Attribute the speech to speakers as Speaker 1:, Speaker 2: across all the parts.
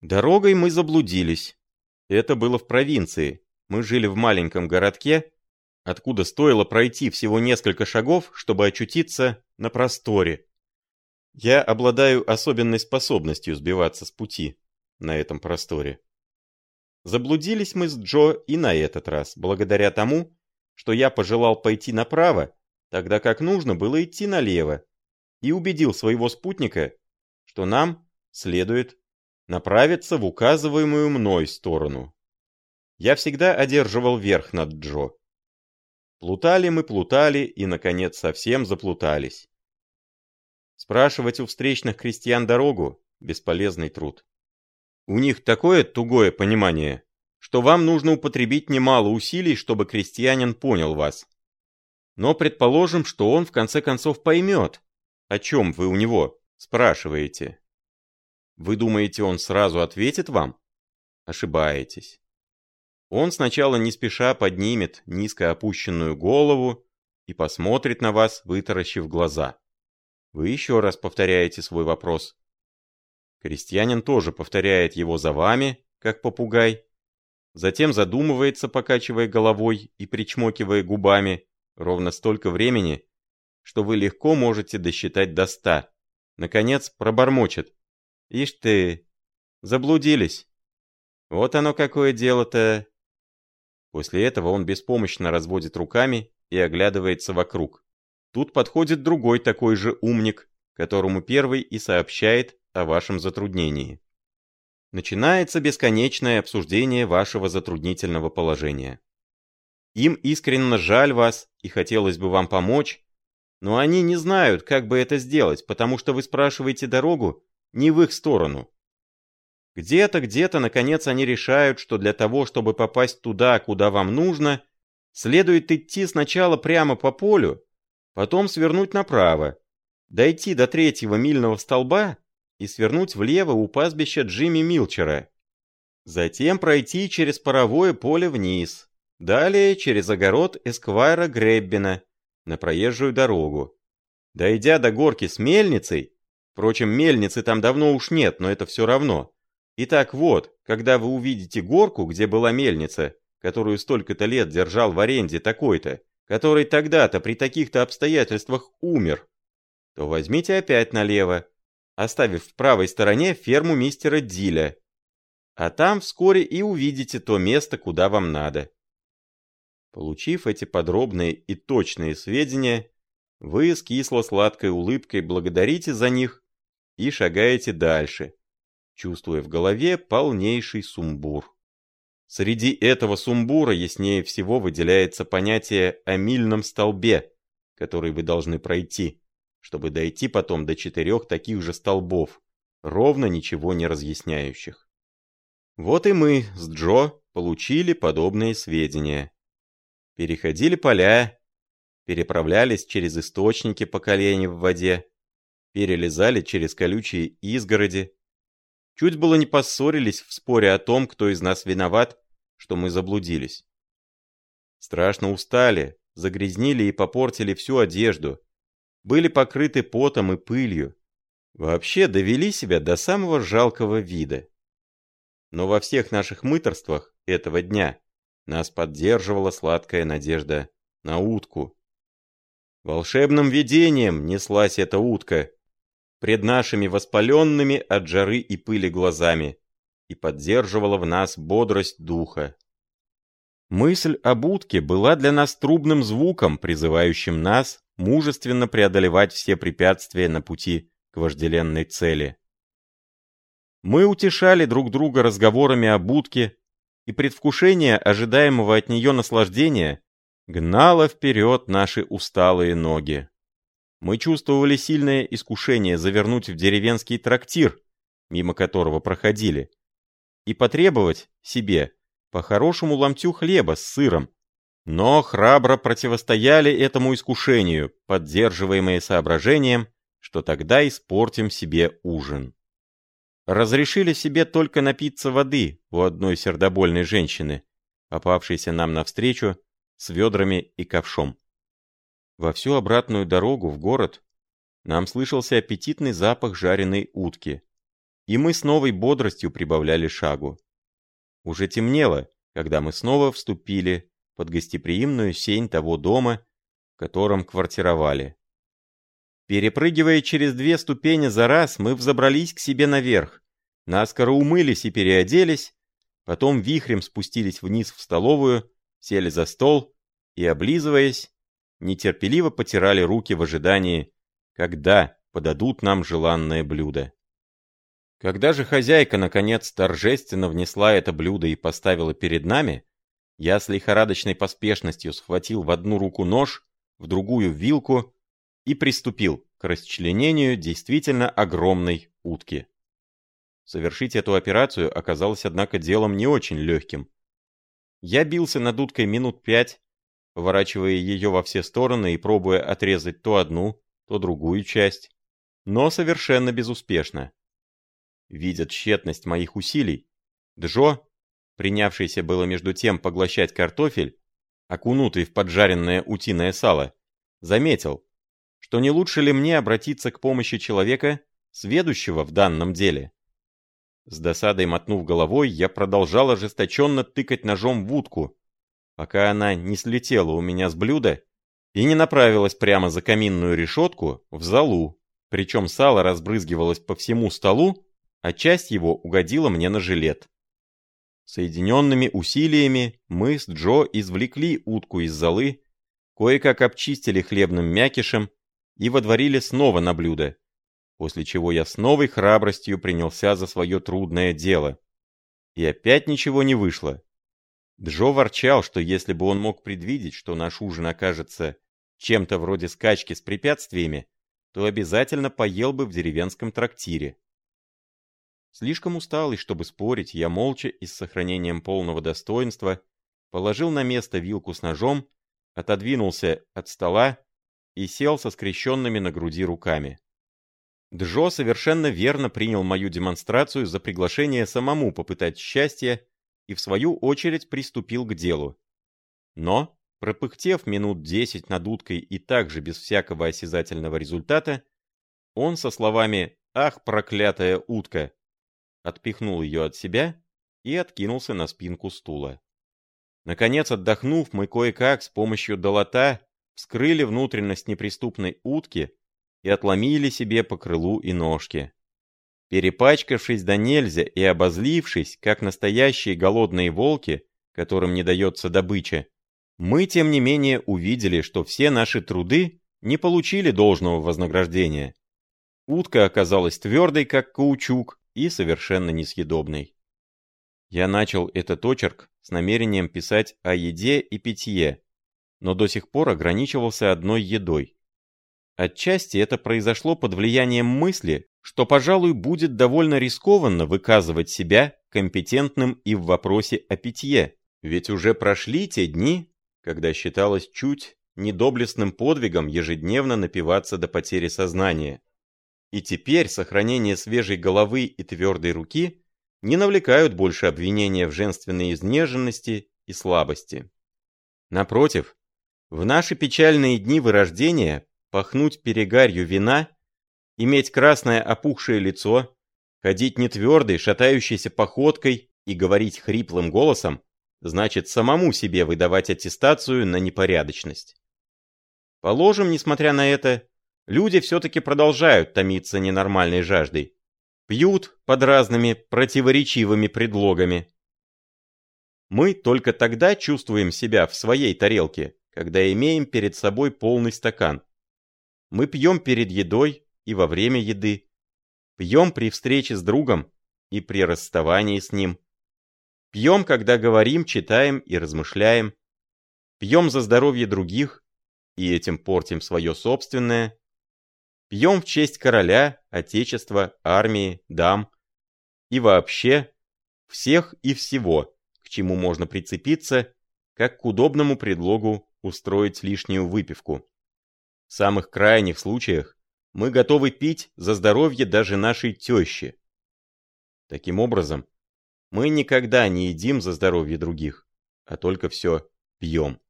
Speaker 1: Дорогой мы заблудились. Это было в провинции. Мы жили в маленьком городке, откуда стоило пройти всего несколько шагов, чтобы очутиться на просторе. Я обладаю особенной способностью сбиваться с пути на этом просторе. Заблудились мы с Джо и на этот раз, благодаря тому, что я пожелал пойти направо, тогда как нужно было идти налево, и убедил своего спутника, что нам следует направиться в указываемую мной сторону. Я всегда одерживал верх над Джо. Плутали мы, плутали и, наконец, совсем заплутались. Спрашивать у встречных крестьян дорогу – бесполезный труд. У них такое тугое понимание, что вам нужно употребить немало усилий, чтобы крестьянин понял вас. Но предположим, что он в конце концов поймет, о чем вы у него спрашиваете. Вы думаете, он сразу ответит вам? Ошибаетесь. Он сначала не спеша поднимет низко опущенную голову и посмотрит на вас, вытаращив глаза. Вы еще раз повторяете свой вопрос. Крестьянин тоже повторяет его за вами, как попугай. Затем задумывается, покачивая головой и причмокивая губами, ровно столько времени, что вы легко можете досчитать до ста. Наконец пробормочет. Ишь ты, заблудились. Вот оно какое дело-то. После этого он беспомощно разводит руками и оглядывается вокруг. Тут подходит другой такой же умник, которому первый и сообщает о вашем затруднении. Начинается бесконечное обсуждение вашего затруднительного положения. Им искренне жаль вас и хотелось бы вам помочь, но они не знают, как бы это сделать, потому что вы спрашиваете дорогу не в их сторону. Где-то, где-то, наконец, они решают, что для того, чтобы попасть туда, куда вам нужно, следует идти сначала прямо по полю, потом свернуть направо, дойти до третьего мильного столба и свернуть влево у пастбища Джимми Милчера. Затем пройти через паровое поле вниз, далее через огород Эсквайра Греббина на проезжую дорогу. Дойдя до горки с мельницей, впрочем, мельницы там давно уж нет, но это все равно. Итак, вот, когда вы увидите горку, где была мельница, которую столько-то лет держал в аренде такой-то, который тогда-то при таких-то обстоятельствах умер, то возьмите опять налево, оставив в правой стороне ферму мистера Диля. А там вскоре и увидите то место, куда вам надо. Получив эти подробные и точные сведения, вы с кисло-сладкой улыбкой благодарите за них и шагаете дальше, чувствуя в голове полнейший сумбур. Среди этого сумбура яснее всего выделяется понятие о мильном столбе, который вы должны пройти, чтобы дойти потом до четырех таких же столбов, ровно ничего не разъясняющих. Вот и мы с Джо получили подобные сведения переходили поля, переправлялись через источники по колени в воде, перелезали через колючие изгороди. Чуть было не поссорились в споре о том, кто из нас виноват, что мы заблудились. Страшно устали, загрязнили и попортили всю одежду, были покрыты потом и пылью. Вообще довели себя до самого жалкого вида. Но во всех наших мыторствах этого дня нас поддерживала сладкая надежда на утку. Волшебным видением неслась эта утка пред нашими воспаленными от жары и пыли глазами и поддерживала в нас бодрость духа. Мысль об утке была для нас трубным звуком, призывающим нас мужественно преодолевать все препятствия на пути к вожделенной цели. Мы утешали друг друга разговорами об утке и предвкушение ожидаемого от нее наслаждения гнало вперед наши усталые ноги. Мы чувствовали сильное искушение завернуть в деревенский трактир, мимо которого проходили, и потребовать себе по хорошему ломтю хлеба с сыром, но храбро противостояли этому искушению, поддерживаемые соображением, что тогда испортим себе ужин разрешили себе только напиться воды у одной сердобольной женщины, попавшейся нам навстречу с ведрами и ковшом. Во всю обратную дорогу в город нам слышался аппетитный запах жареной утки. и мы с новой бодростью прибавляли шагу. Уже темнело, когда мы снова вступили под гостеприимную сень того дома, в котором квартировали. Перепрыгивая через две ступени за раз, мы взобрались к себе наверх, наскоро умылись и переоделись, потом вихрем спустились вниз в столовую, сели за стол и, облизываясь, нетерпеливо потирали руки в ожидании, когда подадут нам желанное блюдо. Когда же хозяйка, наконец, торжественно внесла это блюдо и поставила перед нами, я с лихорадочной поспешностью схватил в одну руку нож, в другую вилку и приступил к расчленению действительно огромной утки. Совершить эту операцию оказалось, однако, делом не очень легким. Я бился над уткой минут пять, поворачивая ее во все стороны и пробуя отрезать то одну, то другую часть, но совершенно безуспешно. Видя тщетность моих усилий, Джо, принявшийся было между тем поглощать картофель, окунутый в поджаренное утиное сало, заметил, что не лучше ли мне обратиться к помощи человека, сведущего в данном деле. С досадой мотнув головой, я продолжал ожесточенно тыкать ножом в утку, пока она не слетела у меня с блюда и не направилась прямо за каминную решетку в залу, причем сало разбрызгивалось по всему столу, а часть его угодила мне на жилет. Соединенными усилиями мы с Джо извлекли утку из золы, кое-как обчистили хлебным мякишем и водворили снова на блюдо, после чего я с новой храбростью принялся за свое трудное дело. И опять ничего не вышло. Джо ворчал, что если бы он мог предвидеть, что наш ужин окажется чем-то вроде скачки с препятствиями, то обязательно поел бы в деревенском трактире. Слишком усталый, чтобы спорить, я молча и с сохранением полного достоинства положил на место вилку с ножом, отодвинулся от стола и сел со скрещенными на груди руками. Джо совершенно верно принял мою демонстрацию за приглашение самому попытать счастье и в свою очередь приступил к делу. Но, пропыхтев минут десять над уткой и также без всякого осязательного результата, он со словами «Ах, проклятая утка!» отпихнул ее от себя и откинулся на спинку стула. Наконец, отдохнув, мы кое-как с помощью долота вскрыли внутренность неприступной утки и отломили себе по крылу и ножке. Перепачкавшись до нельзя и обозлившись, как настоящие голодные волки, которым не дается добыча, мы, тем не менее, увидели, что все наши труды не получили должного вознаграждения. Утка оказалась твердой, как каучук, и совершенно несъедобной. Я начал этот очерк с намерением писать о еде и питье, но до сих пор ограничивался одной едой. Отчасти это произошло под влиянием мысли, что, пожалуй, будет довольно рискованно выказывать себя компетентным и в вопросе о питье, ведь уже прошли те дни, когда считалось чуть недоблестным подвигом ежедневно напиваться до потери сознания. И теперь сохранение свежей головы и твердой руки не навлекают больше обвинения в женственной изнеженности и слабости. Напротив, в наши печальные дни вырождения пахнуть перегарью вина, иметь красное опухшее лицо, ходить нетвердой, шатающейся походкой и говорить хриплым голосом, значит самому себе выдавать аттестацию на непорядочность. Положим, несмотря на это, люди все-таки продолжают томиться ненормальной жаждой. Пьют под разными противоречивыми предлогами. Мы только тогда чувствуем себя в своей тарелке, когда имеем перед собой полный стакан. Мы пьем перед едой и во время еды. Пьем при встрече с другом и при расставании с ним. Пьем, когда говорим, читаем и размышляем. Пьем за здоровье других и этим портим свое собственное. Пьем в честь короля, отечества, армии, дам. И вообще всех и всего, к чему можно прицепиться, как к удобному предлогу устроить лишнюю выпивку. В самых крайних случаях мы готовы пить за здоровье даже нашей тещи. Таким образом, мы никогда не едим за здоровье других, а только все пьем.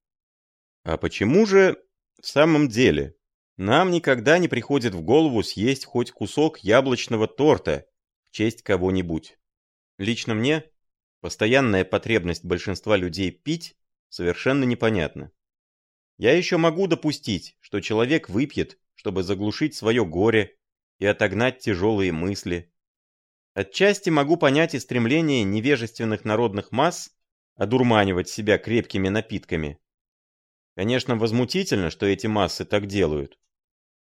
Speaker 1: А почему же в самом деле нам никогда не приходит в голову съесть хоть кусок яблочного торта в честь кого-нибудь. Лично мне постоянная потребность большинства людей пить совершенно непонятна. Я еще могу допустить, что человек выпьет, чтобы заглушить свое горе и отогнать тяжелые мысли. Отчасти могу понять и стремление невежественных народных масс одурманивать себя крепкими напитками. Конечно, возмутительно, что эти массы так делают.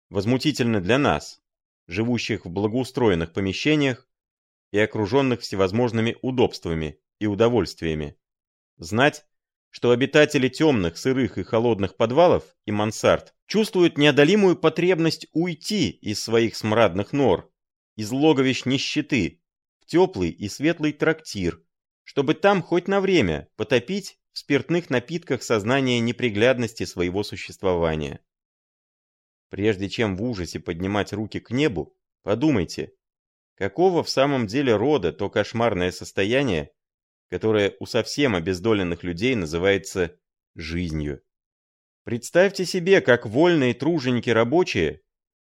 Speaker 1: Возмутительно для нас, живущих в благоустроенных помещениях и окруженных всевозможными удобствами и удовольствиями. Знать, что обитатели темных, сырых и холодных подвалов и мансард чувствуют неодолимую потребность уйти из своих смрадных нор, из логовищ нищеты, в теплый и светлый трактир, чтобы там хоть на время потопить в спиртных напитках сознание неприглядности своего существования. Прежде чем в ужасе поднимать руки к небу, подумайте, какого в самом деле рода то кошмарное состояние, которое у совсем обездоленных людей называется жизнью. Представьте себе, как вольные труженики рабочие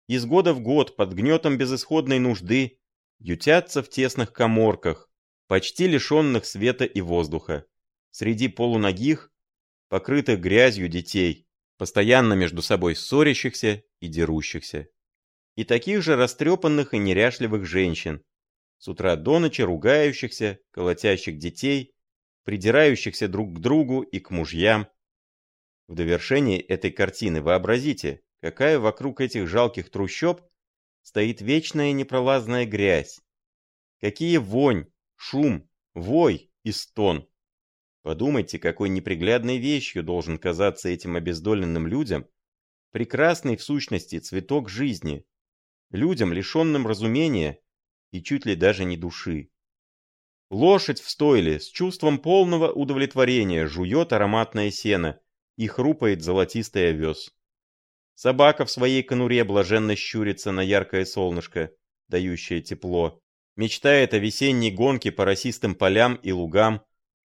Speaker 1: из года в год под гнетом безысходной нужды ютятся в тесных коморках, почти лишенных света и воздуха, среди полуногих, покрытых грязью детей, постоянно между собой ссорящихся и дерущихся. И таких же растрепанных и неряшливых женщин, с утра до ночи ругающихся, колотящих детей, придирающихся друг к другу и к мужьям, в довершении этой картины вообразите, какая вокруг этих жалких трущоб стоит вечная непролазная грязь. Какие вонь, шум, вой и стон. Подумайте, какой неприглядной вещью должен казаться этим обездоленным людям прекрасный в сущности цветок жизни, людям, лишенным разумения и чуть ли даже не души. Лошадь в стойле с чувством полного удовлетворения жует ароматное сено, и хрупает золотистый овес. Собака в своей конуре блаженно щурится на яркое солнышко, дающее тепло, мечтает о весенней гонке по росистым полям и лугам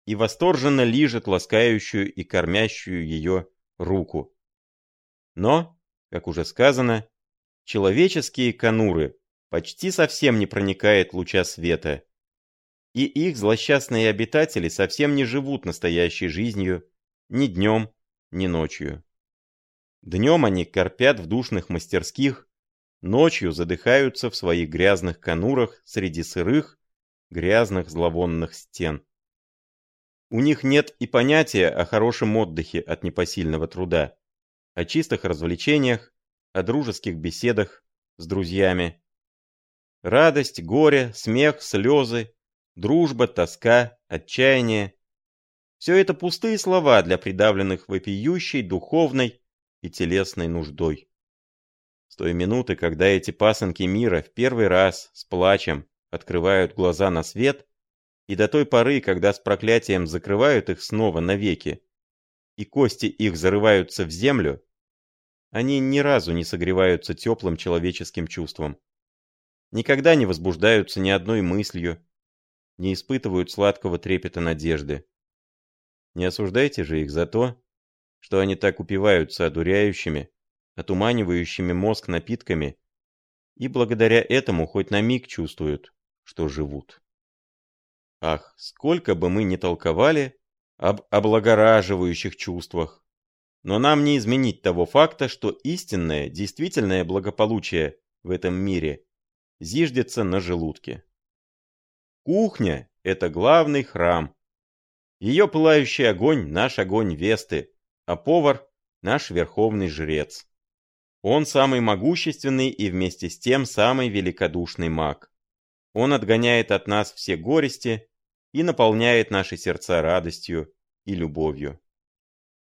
Speaker 1: и восторженно лижет ласкающую и кормящую ее руку. Но, как уже сказано, человеческие конуры почти совсем не проникает луча света, и их злосчастные обитатели совсем не живут настоящей жизнью ни днем, ни ночью. Днем они корпят в душных мастерских, ночью задыхаются в своих грязных конурах среди сырых, грязных зловонных стен. У них нет и понятия о хорошем отдыхе от непосильного труда, о чистых развлечениях, о дружеских беседах с друзьями. Радость, горе, смех, слезы, дружба, тоска, отчаяние все это пустые слова для придавленных вопиющей духовной и телесной нуждой. С той минуты, когда эти пасынки мира в первый раз с плачем открывают глаза на свет, и до той поры, когда с проклятием закрывают их снова навеки, и кости их зарываются в землю, они ни разу не согреваются теплым человеческим чувством. Никогда не возбуждаются ни одной мыслью, не испытывают сладкого трепета надежды. Не осуждайте же их за то, что они так упиваются одуряющими, отуманивающими мозг напитками, и благодаря этому хоть на миг чувствуют, что живут. Ах, сколько бы мы ни толковали об облагораживающих чувствах, но нам не изменить того факта, что истинное, действительное благополучие в этом мире зиждется на желудке. Кухня – это главный храм, ее пылающий огонь — наш огонь Весты, а повар — наш верховный жрец. Он самый могущественный и вместе с тем самый великодушный маг. Он отгоняет от нас все горести и наполняет наши сердца радостью и любовью.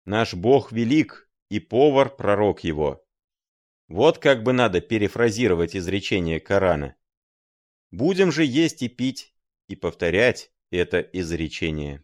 Speaker 1: Наш Бог велик, и повар — пророк его. Вот как бы надо перефразировать изречение Корана. Будем же есть и пить, и повторять это изречение.